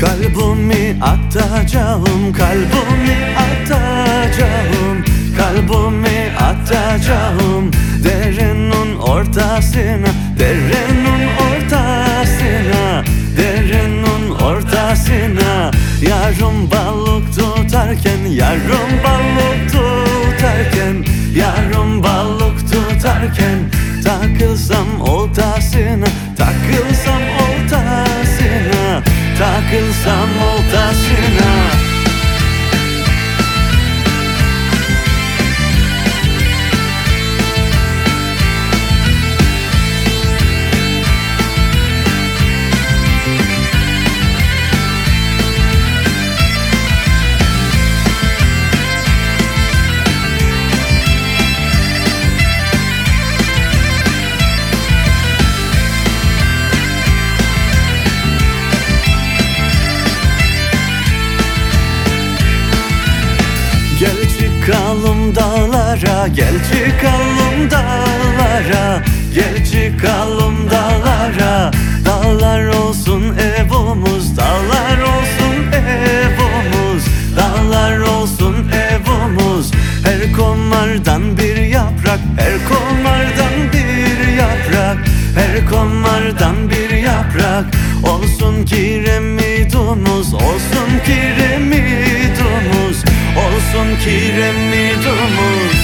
Kalbimi atacağım, kalbimi atacağım Kalbimi atacağım. Derinin ortasına, derinin ortasına Derinin ortasına. Yarım balık tutarken, yarım balık tutarken Yarım balık tutarken Takılsam dağlara, gel çıkalım dağlara Gel çıkalım dağlara. Dağlar olsun evimiz, dağlar olsun evimiz Dağlar olsun evimiz Her komardan bir yaprak, her komardan bir yaprak Her komardan bir yaprak. Olsun kiremidumuz, olsun kiremidumuz Olsun kiremidumuz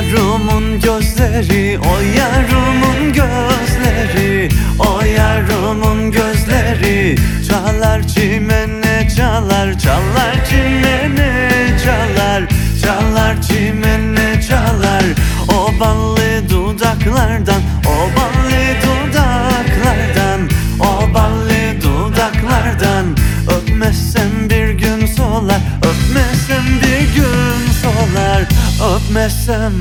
yarımın gözleri, o yarımın gözleri O yarımın gözleri. Çalar çimene çalar, çalar çimene çalar Çalar çimene çalar. O ballı dudaklardan, Öpmezsem bir gün solar Öpmezsem